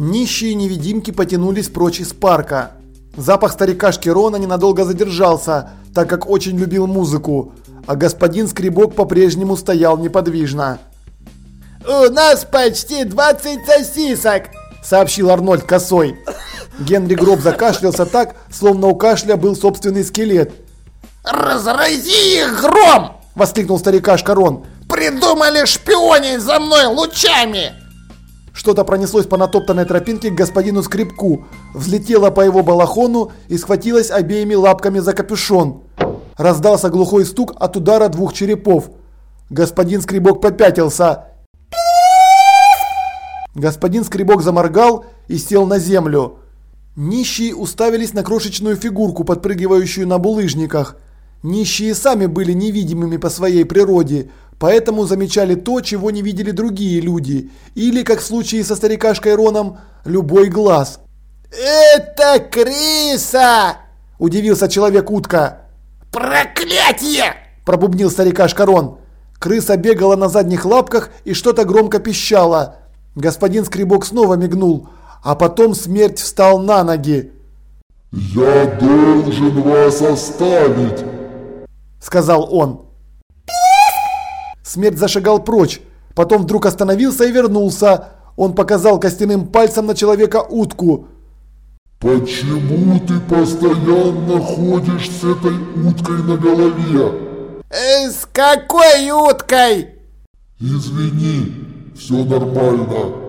Нищие невидимки потянулись прочь из парка. Запах старикашки Рона ненадолго задержался, так как очень любил музыку, а господин Скребок по-прежнему стоял неподвижно. «У нас почти 20 сосисок!» – сообщил Арнольд косой. Генри Гроб закашлялся так, словно у кашля был собственный скелет. «Разрази их гром!» – воскликнул старикашка Рон. «Придумали шпионить за мной лучами!» Что-то пронеслось по натоптанной тропинке к господину Скрипку, взлетело по его балахону и схватилось обеими лапками за капюшон. Раздался глухой стук от удара двух черепов. Господин Скребок попятился. Господин Скребок заморгал и сел на землю. Нищие уставились на крошечную фигурку, подпрыгивающую на булыжниках. Нищие сами были невидимыми по своей природе, поэтому замечали то, чего не видели другие люди, или, как в случае со старикашкой Роном, любой глаз. «Это крыса!» – удивился человек-утка. «Проклятие!» – пробубнил старикашка Рон. Крыса бегала на задних лапках и что-то громко пищала. Господин Скребок снова мигнул, а потом смерть встал на ноги. «Я должен вас оставить!» – сказал он. Смерть зашагал прочь, потом вдруг остановился и вернулся. Он показал костяным пальцем на человека утку. «Почему ты постоянно ходишь с этой уткой на голове?» э, «С какой уткой?» «Извини, все нормально.